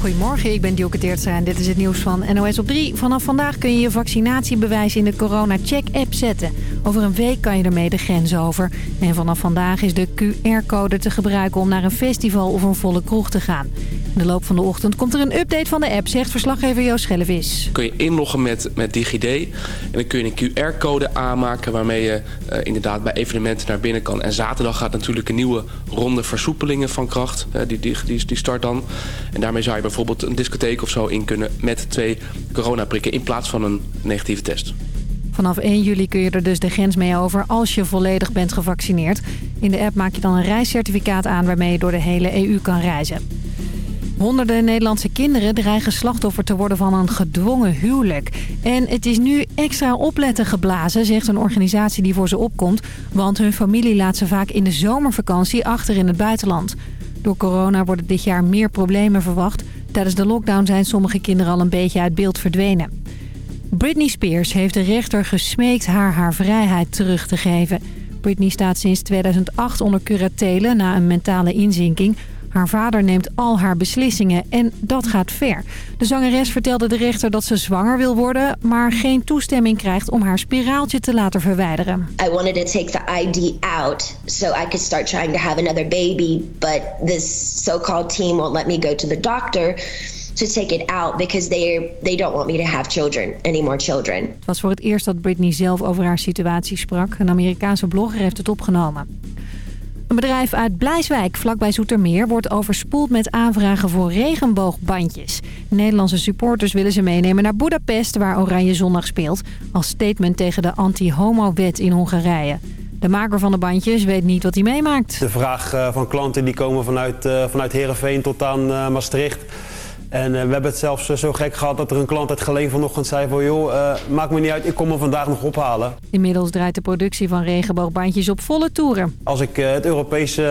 Goedemorgen, ik ben Dielke Teertstra en dit is het nieuws van NOS op 3. Vanaf vandaag kun je je vaccinatiebewijs in de Corona Check app zetten. Over een week kan je ermee de grens over. En vanaf vandaag is de QR-code te gebruiken om naar een festival of een volle kroeg te gaan. In de loop van de ochtend komt er een update van de app, zegt verslaggever Joost Schellevis. Kun je inloggen met, met DigiD en dan kun je een QR-code aanmaken waarmee je uh, inderdaad bij evenementen naar binnen kan. En zaterdag gaat natuurlijk een nieuwe ronde versoepelingen van kracht. Uh, die, die, die, die start dan. En daarmee zou je bijvoorbeeld een discotheek of zo in kunnen met twee coronaprikken in plaats van een negatieve test. Vanaf 1 juli kun je er dus de grens mee over als je volledig bent gevaccineerd. In de app maak je dan een reiscertificaat aan waarmee je door de hele EU kan reizen. Honderden Nederlandse kinderen dreigen slachtoffer te worden van een gedwongen huwelijk. En het is nu extra opletten geblazen, zegt een organisatie die voor ze opkomt. Want hun familie laat ze vaak in de zomervakantie achter in het buitenland. Door corona worden dit jaar meer problemen verwacht. Tijdens de lockdown zijn sommige kinderen al een beetje uit beeld verdwenen. Britney Spears heeft de rechter gesmeekt haar haar vrijheid terug te geven. Britney staat sinds 2008 onder curatele na een mentale inzinking. Haar vader neemt al haar beslissingen en dat gaat ver. De zangeres vertelde de rechter dat ze zwanger wil worden... maar geen toestemming krijgt om haar spiraaltje te laten verwijderen. I wanted to take the ID out so I could start trying to have another baby... but this so-called team won't let me go to the doctor to take it out because they they don't want me to have children, any more children. Het was voor het eerst dat Britney zelf over haar situatie sprak. Een Amerikaanse blogger heeft het opgenomen. Een bedrijf uit Blijswijk, vlakbij Zoetermeer, wordt overspoeld met aanvragen voor regenboogbandjes. Nederlandse supporters willen ze meenemen naar Budapest, waar Oranje Zondag speelt, als statement tegen de anti-homo-wet in Hongarije. De maker van de bandjes weet niet wat hij meemaakt. De vraag van klanten die komen vanuit, vanuit Heerenveen tot aan Maastricht en uh, we hebben het zelfs uh, zo gek gehad dat er een klant uit Geleen vanochtend zei van... joh, uh, maakt me niet uit, ik kom hem vandaag nog ophalen. Inmiddels draait de productie van regenboogbandjes op volle toeren. Als ik het Europese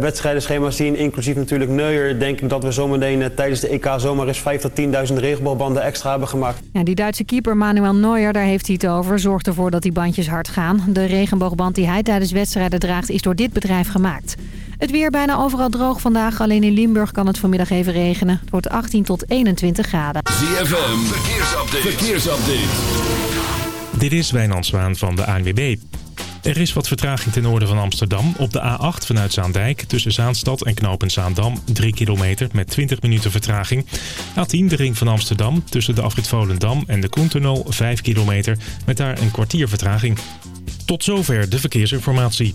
wedstrijdenschema zie, inclusief natuurlijk Neuer... denk ik dat we zometeen tijdens de EK zomaar eens 5.000 tot 10.000 regenboogbanden extra hebben gemaakt. Ja, die Duitse keeper Manuel Neuer, daar heeft hij het over, zorgt ervoor dat die bandjes hard gaan. De regenboogband die hij tijdens wedstrijden draagt is door dit bedrijf gemaakt. Het weer bijna overal droog vandaag. Alleen in Limburg kan het vanmiddag even regenen. Het wordt 18 tot 21 graden. ZFM, verkeersupdate. verkeersupdate. Dit is Wijnand Zwaan van de ANWB. Er is wat vertraging ten noorden van Amsterdam. Op de A8 vanuit Zaandijk tussen Zaanstad en Knopen Zaandam 3 kilometer met 20 minuten vertraging. A10 de ring van Amsterdam tussen de afrit Volendam en de Koentunnel 5 kilometer met daar een kwartier vertraging. Tot zover de verkeersinformatie.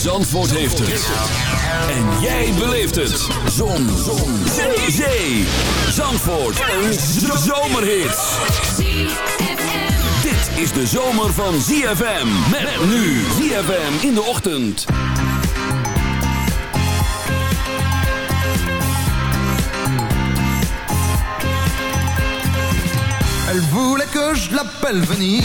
Zandvoort heeft het. En jij beleeft het. Zon. Zon. Zee. Zee. Zandvoort. Een zomerhit. Dit is de zomer van ZFM. Met nu ZFM in de ochtend. Elle voulait que je l'appelle Venise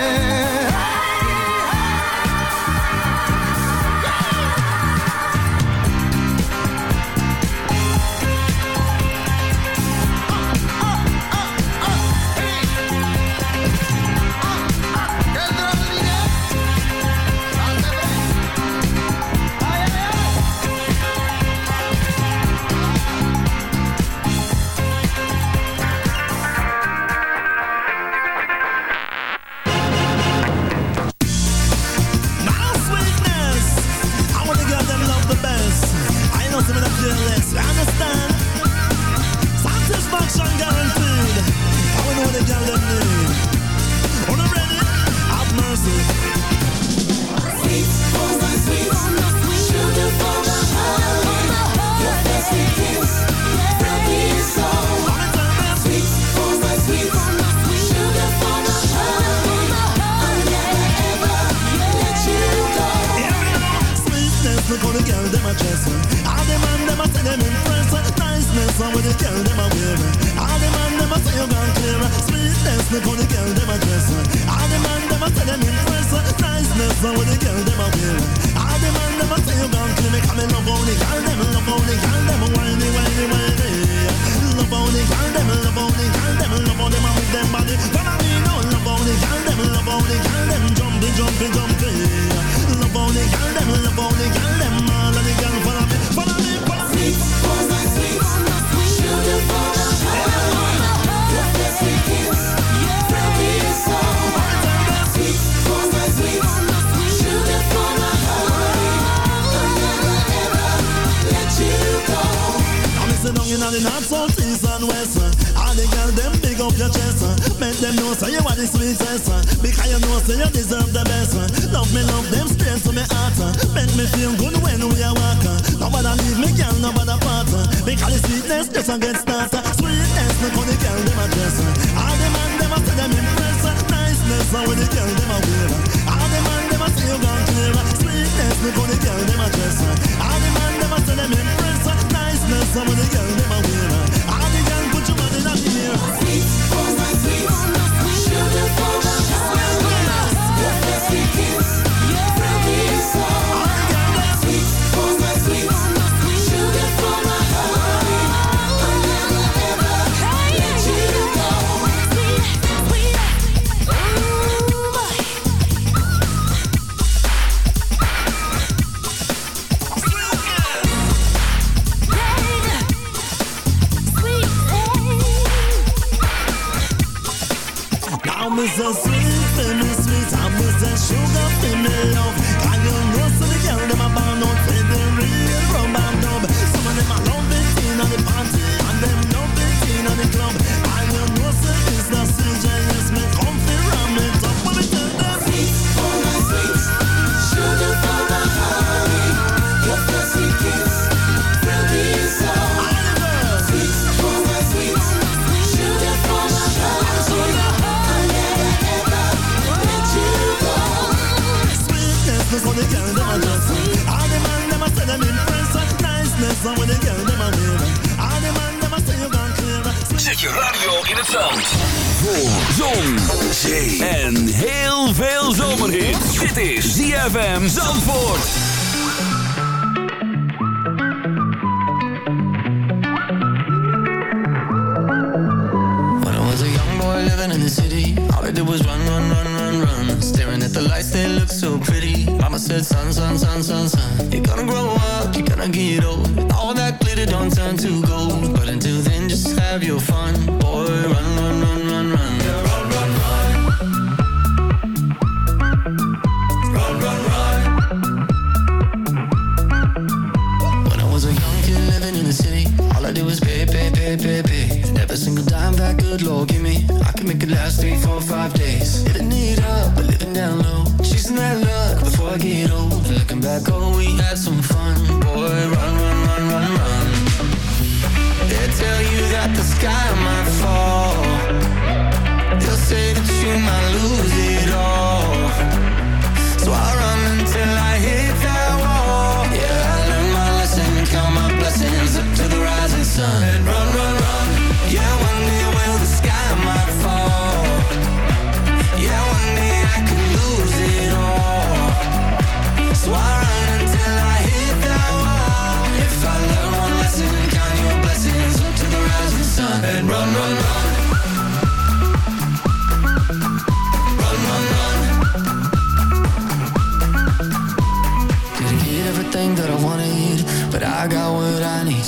ZFM Zandvoort. living in the city All I did was run, run, run, run, run. Staring at the lights, they looked so pretty. Mama said, son, son, son, son, son You're gonna grow up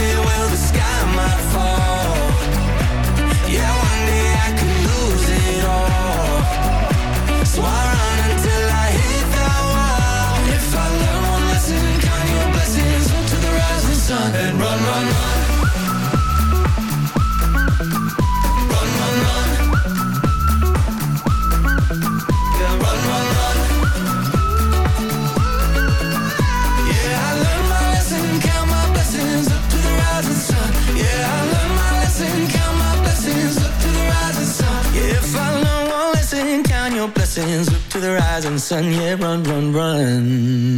it son, yeah, run, run, run.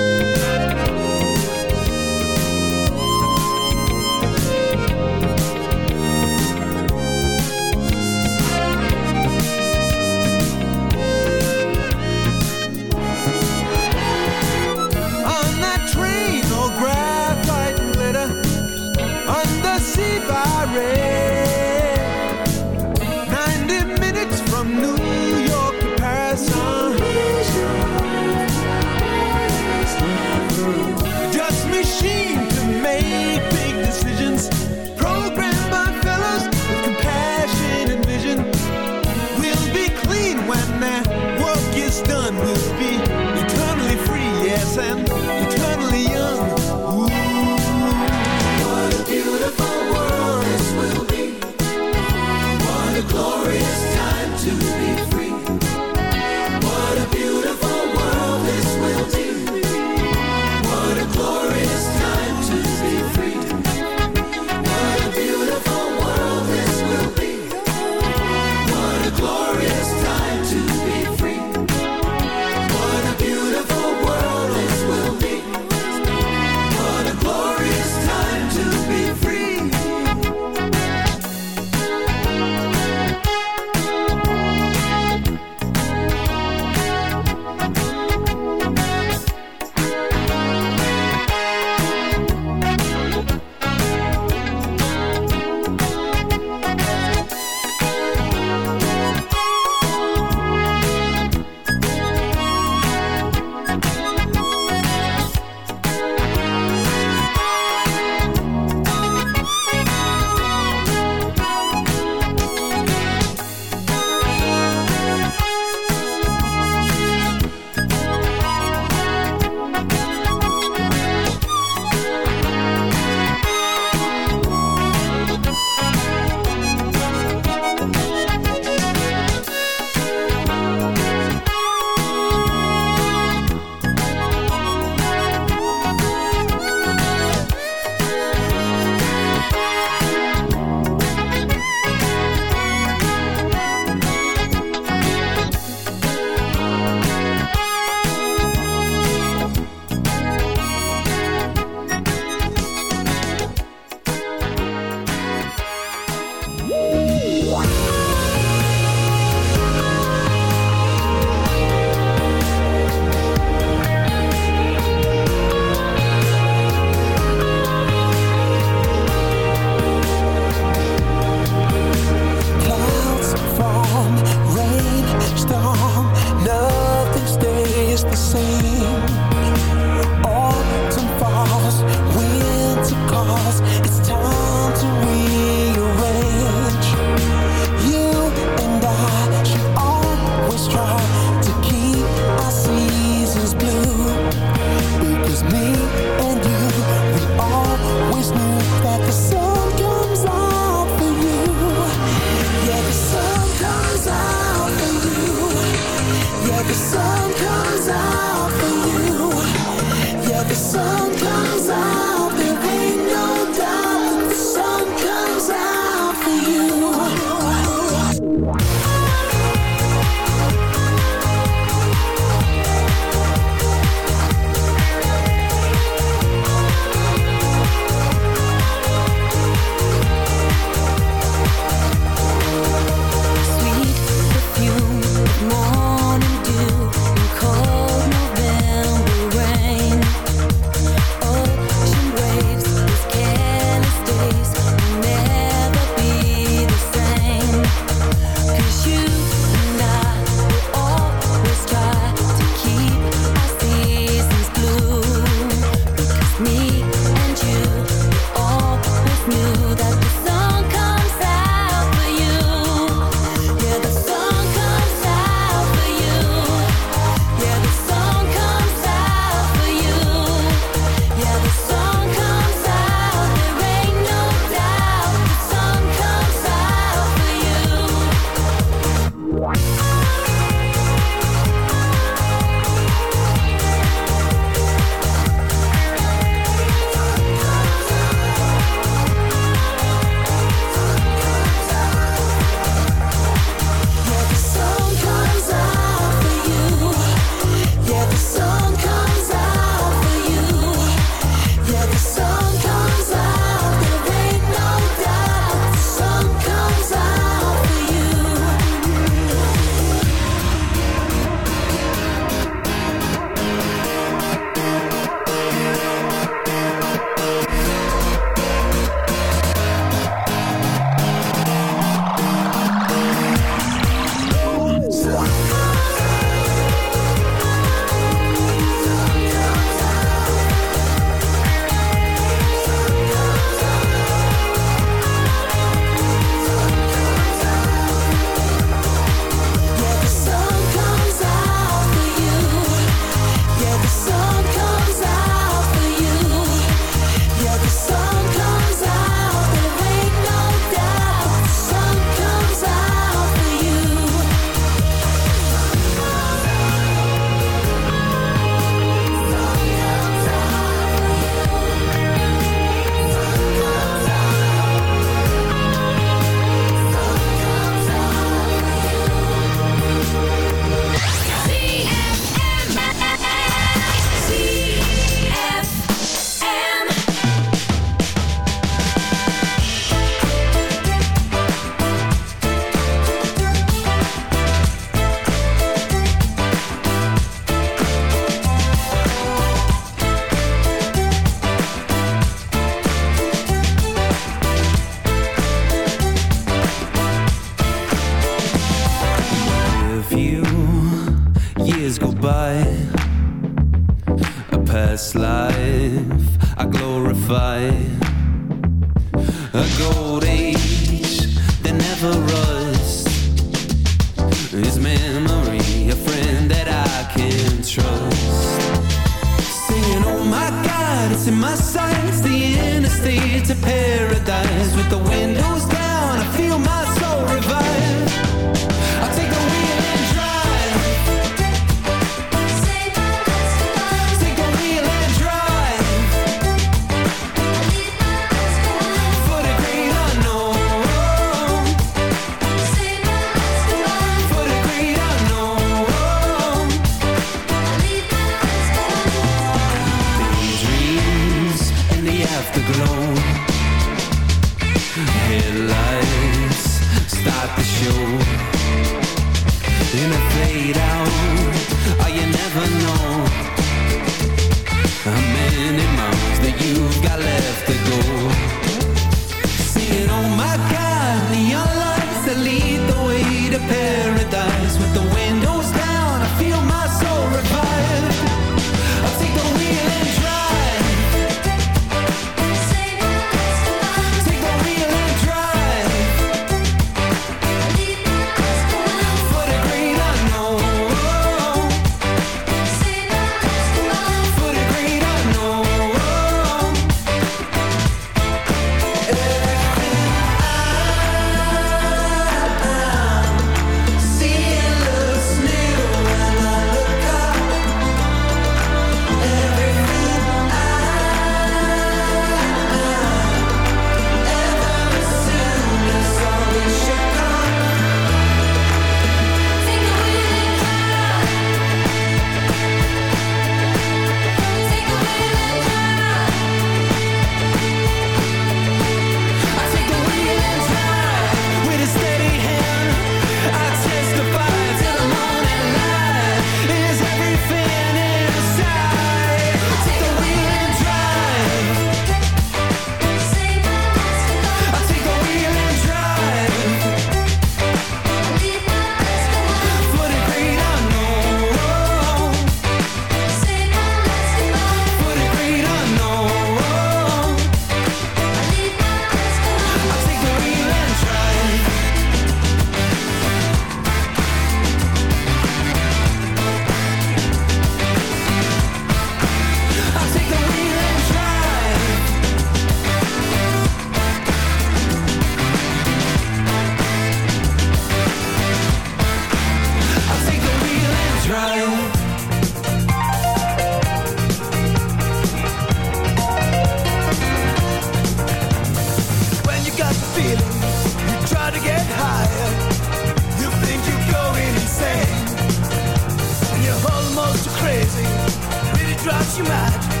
too much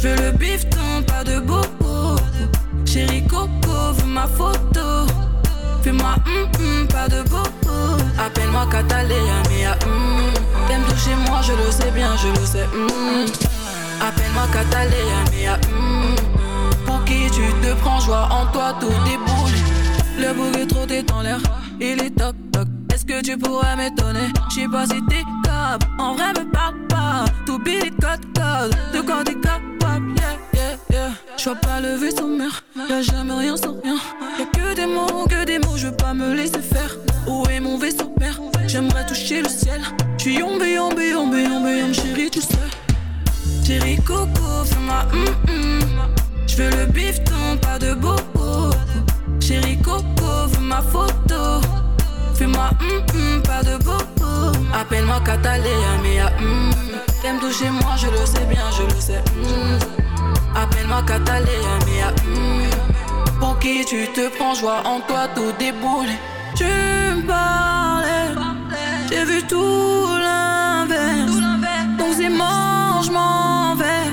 Je veux le bifton, pas de bobo Chérie Coco, veux ma photo. Fais-moi hum hum, pas de bobo Appelle-moi Catalina, mia hum T'aimes toucher moi, je le sais bien, je le sais hum Appelle-moi Catalina, mia hum Pour qui tu te prends, joie en toi, tout déboule. Le bouc est trop en l'air, il est toc toc. Est-ce que tu pourrais m'étonner? Je sais pas si t'es en vrai me parle pas. Tout billet code code, de quoi t'es capable, yeah yeah yeah. Je vois pas le vaisseau mère, y'a jamais rien sans rien. Y'a que des mots, que des mots, je veux pas me laisser faire. Où est mon vaisseau mère? J'aimerais toucher le ciel. J'suis yombe, yombe, yombe, yombe, yombe, chérie tu sais Chérie Coco, fais-moi hum hum. J'veux le bifton, pas de bobo Chérie Coco, veux ma photo Fais-moi hum hum, pas de bobo Appelle-moi Catalina, mia hum T'aimes toucher moi, je le sais bien, je le sais hum. Appelle-moi Catalina, mia hum Pour qui tu te prends, joie en toi, tout déboule Tu me parlais J'ai vu tout l'inverse. Donc c'est mort, je m'en vais.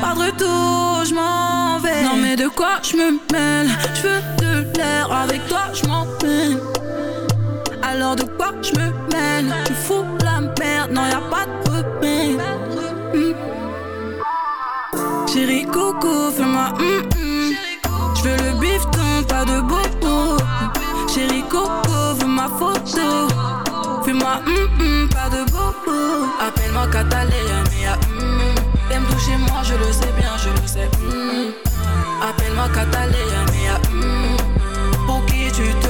Pas de retour, je m'en vais. Non mais de quoi je me mêle? Je veux de l'air, avec toi je m'emmène Alors de quoi je me mêle? Tu fous la merde, non y a pas de remède Hmm. Chérie Coco, fais-moi hum hum Je veux le bifton, pas de bobo Chérie Coco, veux ma photo. Fais-moi hum hum, pas de bobo Appelle-moi Catalina, mia hum T'aimes toucher moi, je le sais bien, je le sais hum Appelle-moi Catalina, mia Pour qui tu te